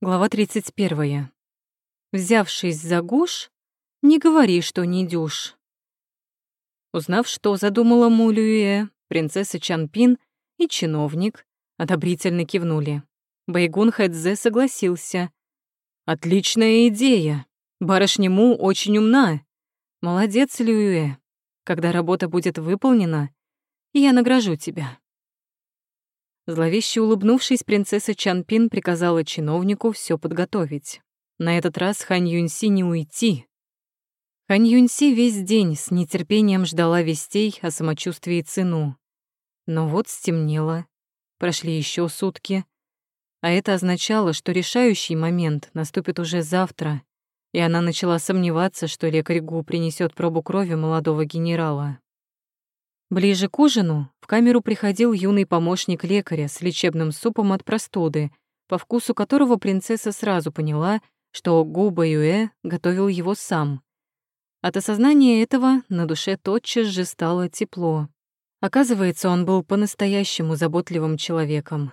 Глава 31. Взявшись за гуш, не говори, что не дюш. Узнав, что задумала Мулюэ, принцесса Чанпин и чиновник одобрительно кивнули. Байгун Хэдзе согласился. «Отличная идея. Барышня Му очень умна. Молодец, Люэ. Когда работа будет выполнена, я награжу тебя». Зловеще улыбнувшись, принцесса Чанпин приказала чиновнику все подготовить. На этот раз Хань Юньси не уйти. Хань Юньси весь день с нетерпением ждала вестей о самочувствии Цину. Но вот стемнело, прошли еще сутки, а это означало, что решающий момент наступит уже завтра, и она начала сомневаться, что лекарь Гу принесет пробу крови молодого генерала. Ближе к ужину в камеру приходил юный помощник лекаря с лечебным супом от простуды, по вкусу которого принцесса сразу поняла, что Губа Юэ готовил его сам. От осознания этого на душе тотчас же стало тепло. Оказывается, он был по-настоящему заботливым человеком.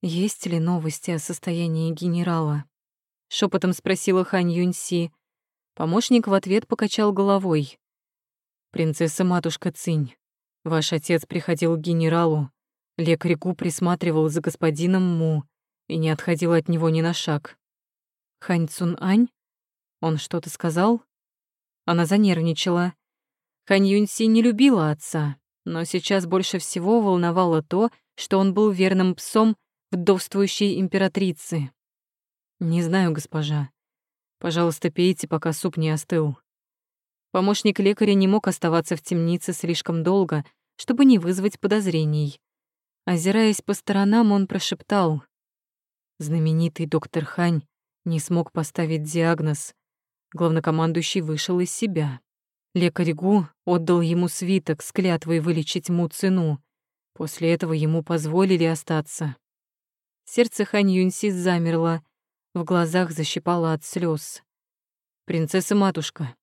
«Есть ли новости о состоянии генерала?» — шепотом спросила Хань Юньси. Помощник в ответ покачал головой. «Принцесса-матушка Цинь, ваш отец приходил к генералу, лекарь Гу присматривал за господином Му и не отходил от него ни на шаг. Хань Цун Ань? Он что-то сказал?» Она занервничала. Хань Юньси не любила отца, но сейчас больше всего волновало то, что он был верным псом вдовствующей императрицы. «Не знаю, госпожа. Пожалуйста, пейте, пока суп не остыл». Помощник лекаря не мог оставаться в темнице слишком долго, чтобы не вызвать подозрений. Озираясь по сторонам, он прошептал. Знаменитый доктор Хань не смог поставить диагноз. Главнокомандующий вышел из себя. Лекарь Гу отдал ему свиток с клятвой вылечить Му цену. После этого ему позволили остаться. Сердце Хань Юньси замерло, в глазах защипало от слез. «Принцесса-матушка,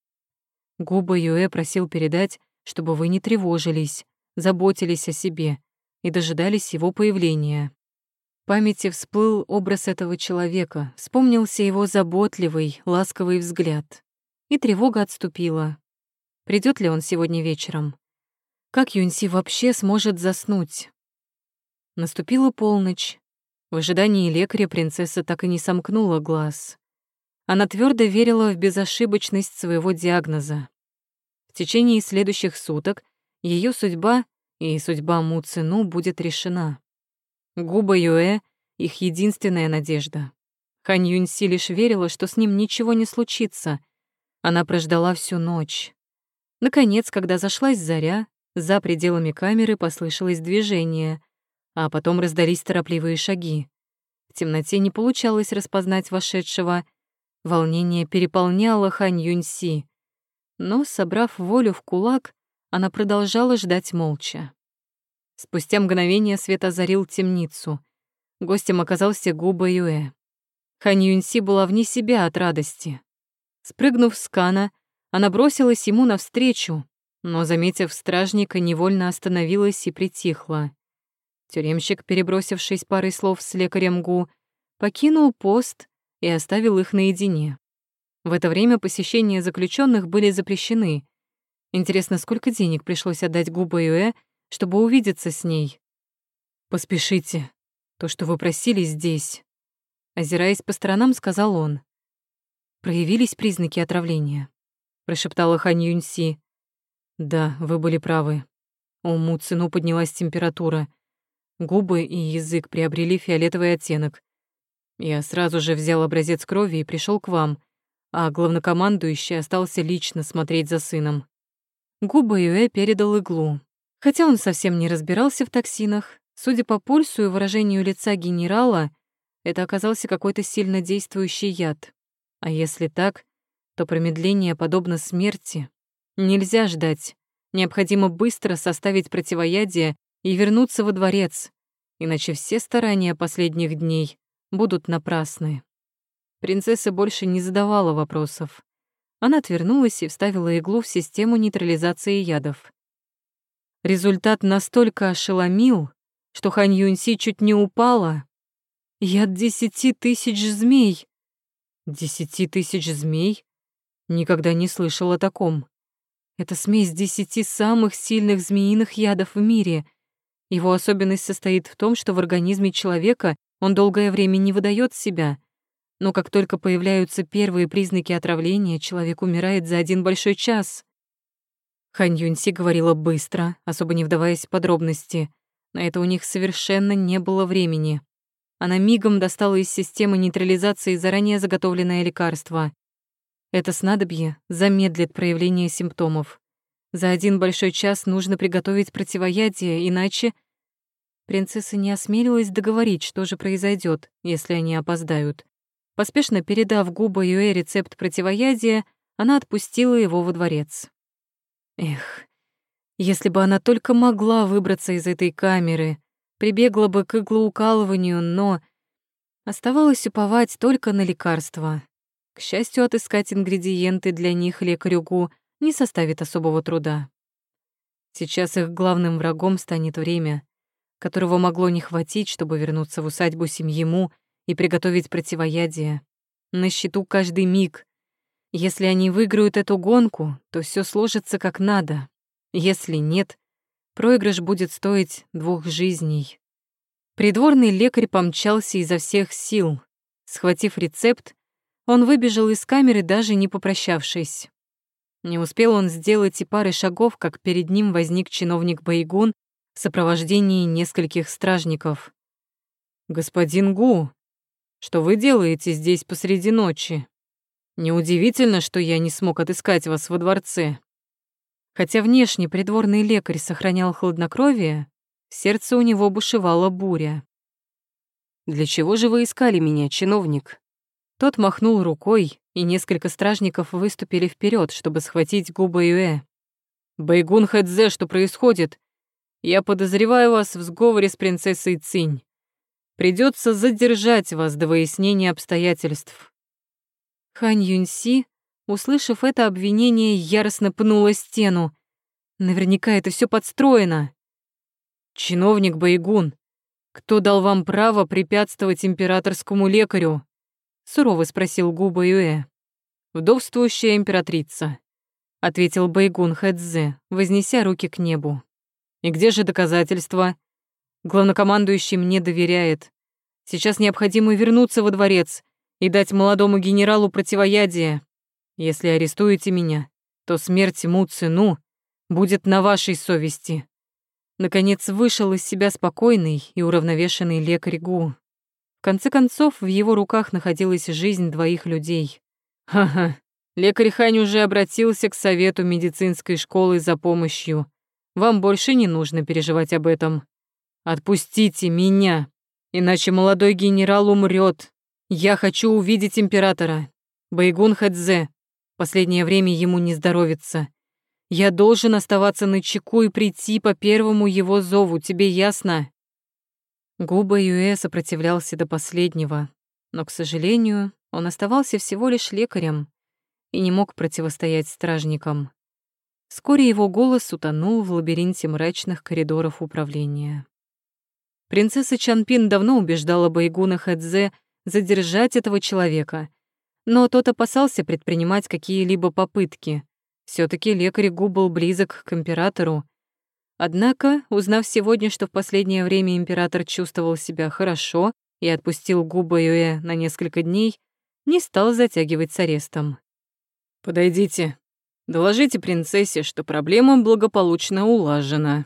Губа Юэ просил передать, чтобы вы не тревожились, заботились о себе и дожидались его появления. В памяти всплыл образ этого человека, вспомнился его заботливый, ласковый взгляд. И тревога отступила. Придет ли он сегодня вечером? Как Юнси вообще сможет заснуть? Наступила полночь. В ожидании лекаря принцесса так и не сомкнула глаз. Она твердо верила в безошибочность своего диагноза. В течение следующих суток ее судьба и судьба Муцину будет решена. Губа Юэ — их единственная надежда. Хань Юньси лишь верила, что с ним ничего не случится. Она прождала всю ночь. Наконец, когда зашлась заря, за пределами камеры послышалось движение, а потом раздались торопливые шаги. В темноте не получалось распознать вошедшего, Волнение переполняло Хань Юньси. Но, собрав волю в кулак, она продолжала ждать молча. Спустя мгновение свет озарил темницу. Гостем оказался Губа Юэ. Хань Юньси была вне себя от радости. Спрыгнув с кана, она бросилась ему навстречу, но, заметив стражника, невольно остановилась и притихла. Тюремщик, перебросившись парой слов с лекарем Гу, покинул пост и оставил их наедине. В это время посещения заключенных были запрещены. Интересно, сколько денег пришлось отдать Губа Юэ, чтобы увидеться с ней? «Поспешите. То, что вы просили здесь». Озираясь по сторонам, сказал он. «Проявились признаки отравления», — прошептала Хань Юньси. «Да, вы были правы. У Му Цину поднялась температура. Губы и язык приобрели фиолетовый оттенок. Я сразу же взял образец крови и пришел к вам, а главнокомандующий остался лично смотреть за сыном. Губа Юэ передал иглу. Хотя он совсем не разбирался в токсинах, судя по пульсу и выражению лица генерала, это оказался какой-то сильно действующий яд. А если так, то промедление подобно смерти. Нельзя ждать. Необходимо быстро составить противоядие и вернуться во дворец, иначе все старания последних дней будут напрасны. Принцесса больше не задавала вопросов. Она отвернулась и вставила иглу в систему нейтрализации ядов. Результат настолько ошеломил, что Хань Юньси чуть не упала. Яд десяти тысяч змей. Десяти тысяч змей? Никогда не слышал о таком. Это смесь десяти самых сильных змеиных ядов в мире. Его особенность состоит в том, что в организме человека он долгое время не выдает себя. Но как только появляются первые признаки отравления, человек умирает за один большой час. Хань Юньси говорила быстро, особо не вдаваясь в подробности. На это у них совершенно не было времени. Она мигом достала из системы нейтрализации заранее заготовленное лекарство. Это снадобье замедлит проявление симптомов. За один большой час нужно приготовить противоядие, иначе... Принцесса не осмелилась договорить, что же произойдет, если они опоздают. Поспешно передав губа Юэ рецепт противоядия, она отпустила его во дворец. Эх, если бы она только могла выбраться из этой камеры, прибегла бы к иглоукалыванию, но оставалось уповать только на лекарства. К счастью, отыскать ингредиенты для них лекарю Гу не составит особого труда. Сейчас их главным врагом станет время, которого могло не хватить, чтобы вернуться в усадьбу семьи Му и приготовить противоядие. На счету каждый миг. Если они выиграют эту гонку, то все сложится как надо. Если нет, проигрыш будет стоить двух жизней. Придворный лекарь помчался изо всех сил. Схватив рецепт, он выбежал из камеры, даже не попрощавшись. Не успел он сделать и пары шагов, как перед ним возник чиновник Байгун в сопровождении нескольких стражников. «Господин Гу, что вы делаете здесь посреди ночи? Неудивительно, что я не смог отыскать вас во дворце. Хотя внешне придворный лекарь сохранял хладнокровие, в сердце у него бушевала буря. «Для чего же вы искали меня, чиновник?» Тот махнул рукой, и несколько стражников выступили вперед, чтобы схватить губы Юэ. «Байгун Хэдзе, что происходит? Я подозреваю вас в сговоре с принцессой Цинь. Придется задержать вас до выяснения обстоятельств». Хань Юньси Услышав это обвинение, яростно пнула стену. Наверняка это все подстроено. Чиновник Байгун, кто дал вам право препятствовать императорскому лекарю? Сурово спросил Губа Юэ. Вдовствующая императрица, ответил Байгун Хэдзе, вознеся руки к небу. И где же доказательства? Главнокомандующий мне доверяет. Сейчас необходимо вернуться во дворец и дать молодому генералу противоядие. Если арестуете меня, то смерть Му Цину будет на вашей совести. Наконец вышел из себя спокойный и уравновешенный лекарь Гу. В конце концов, в его руках находилась жизнь двоих людей. Ха-ха, лекарь Хань уже обратился к совету медицинской школы за помощью. Вам больше не нужно переживать об этом. Отпустите меня, иначе молодой генерал умрет. Я хочу увидеть императора. Байгун Хадзе, Последнее время ему не здоровится. Я должен оставаться на чеку и прийти по первому его зову, тебе ясно?» Губа Юэ сопротивлялся до последнего, но, к сожалению, он оставался всего лишь лекарем и не мог противостоять стражникам. Вскоре его голос утонул в лабиринте мрачных коридоров управления. Принцесса Чанпин давно убеждала Байгуна Хэдзе задержать этого человека, но тот опасался предпринимать какие-либо попытки. все таки лекарь Гу был близок к императору. Однако, узнав сегодня, что в последнее время император чувствовал себя хорошо и отпустил Губа Юэ на несколько дней, не стал затягивать с арестом. «Подойдите, доложите принцессе, что проблема благополучно улажена».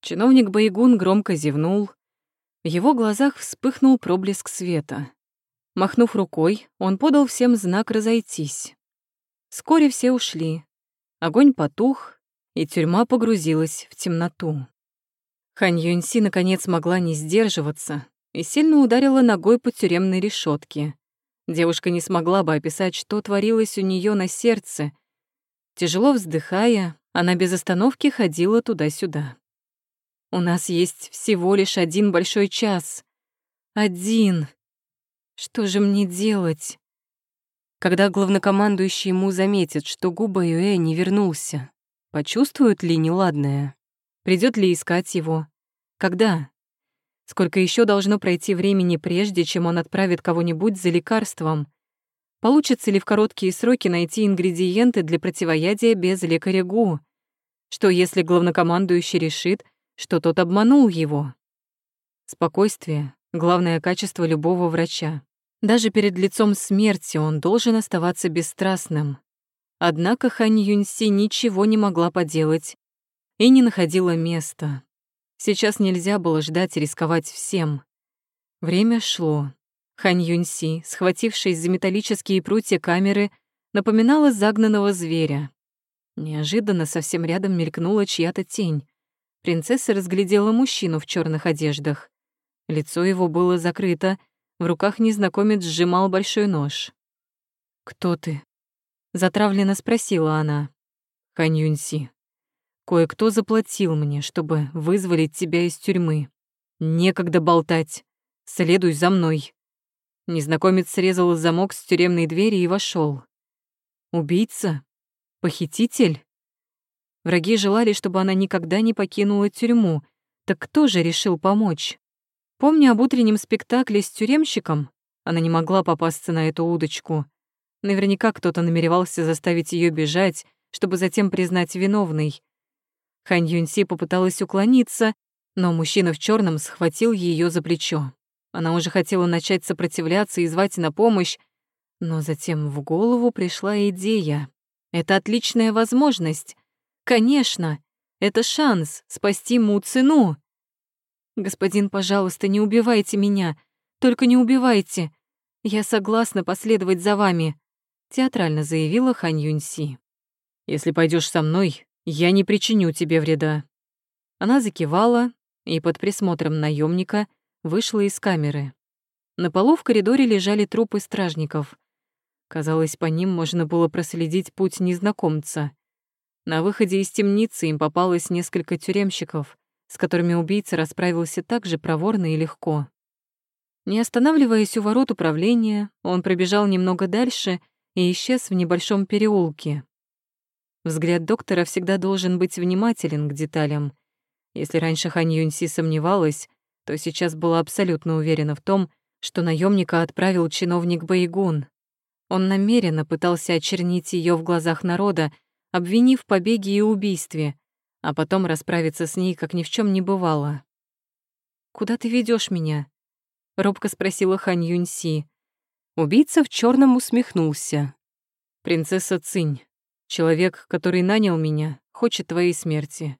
Чиновник Байгун громко зевнул. В его глазах вспыхнул проблеск света. Махнув рукой, он подал всем знак разойтись. Вскоре все ушли. Огонь потух, и тюрьма погрузилась в темноту. Хань Юньси наконец могла не сдерживаться и сильно ударила ногой по тюремной решетке. Девушка не смогла бы описать, что творилось у нее на сердце. Тяжело вздыхая, она без остановки ходила туда-сюда. «У нас есть всего лишь один большой час. Один!» Что же мне делать? Когда главнокомандующий ему заметит, что Губа Юэ не вернулся, почувствует ли неладное? Придет ли искать его? Когда? Сколько еще должно пройти времени, прежде чем он отправит кого-нибудь за лекарством? Получится ли в короткие сроки найти ингредиенты для противоядия без лекаря ГУ? Что если главнокомандующий решит, что тот обманул его? Спокойствие — главное качество любого врача. Даже перед лицом смерти он должен оставаться бесстрастным. Однако Хань Юньси ничего не могла поделать и не находила места. Сейчас нельзя было ждать и рисковать всем. Время шло. Хань Юньси, схватившись за металлические прутья камеры, напоминала загнанного зверя. Неожиданно совсем рядом мелькнула чья-то тень. Принцесса разглядела мужчину в черных одеждах. Лицо его было закрыто, в руках незнакомец сжимал большой нож. «Кто ты?» — затравленно спросила она. «Хань Кое-кто заплатил мне, чтобы вызволить тебя из тюрьмы. Некогда болтать. Следуй за мной». Незнакомец срезал замок с тюремной двери и вошел. «Убийца? Похититель?» Враги желали, чтобы она никогда не покинула тюрьму. Так кто же решил помочь? Помня об утреннем спектакле с тюремщиком, она не могла попасться на эту удочку. Наверняка кто-то намеревался заставить ее бежать, чтобы затем признать виновной. Хань Юньси попыталась уклониться, но мужчина в черном схватил ее за плечо. Она уже хотела начать сопротивляться и звать на помощь, но затем в голову пришла идея. Это отличная возможность. Конечно, это шанс спасти Му Цину. Господин, пожалуйста, не убивайте меня. Только не убивайте. Я согласна последовать за вами, театрально заявила Хань Юньси. Если пойдешь со мной, я не причиню тебе вреда». Она закивала и под присмотром наемника вышла из камеры. На полу в коридоре лежали трупы стражников. Казалось, по ним можно было проследить путь незнакомца. На выходе из темницы им попалось несколько тюремщиков, с которыми убийца расправился так же проворно и легко. Не останавливаясь у ворот управления, он пробежал немного дальше и исчез в небольшом переулке. Взгляд доктора всегда должен быть внимателен к деталям. Если раньше Хань Юньси сомневалась, то сейчас была абсолютно уверена в том, что наемника отправил чиновник Байгун. Он намеренно пытался очернить ее в глазах народа, обвинив в побеге и убийстве, а потом расправиться с ней, как ни в чем не бывало. «Куда ты ведешь меня?» — робко спросила Хань Юньси. Убийца в черном усмехнулся. «Принцесса Цинь, Человек, который нанял меня, хочет твоей смерти.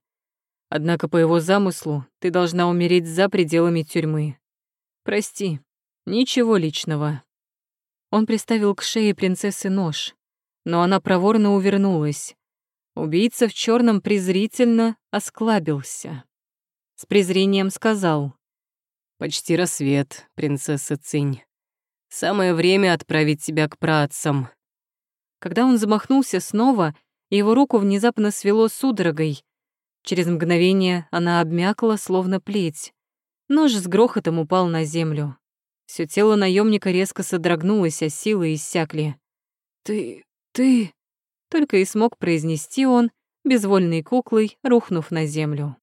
Однако по его замыслу ты должна умереть за пределами тюрьмы. Прости, ничего личного». Он приставил к шее принцессы нож, но она проворно увернулась. Убийца в черном презрительно осклабился. С презрением сказал. «Почти рассвет, принцесса Цинь. Самое время отправить тебя к праотцам. Когда он замахнулся снова, его руку внезапно свело судорогой. Через мгновение она обмякла, словно плеть. Нож с грохотом упал на землю. Всё тело наемника резко содрогнулось, а силы иссякли. «Ты... ты...» Только и смог произнести он, безвольной куклой, рухнув на землю.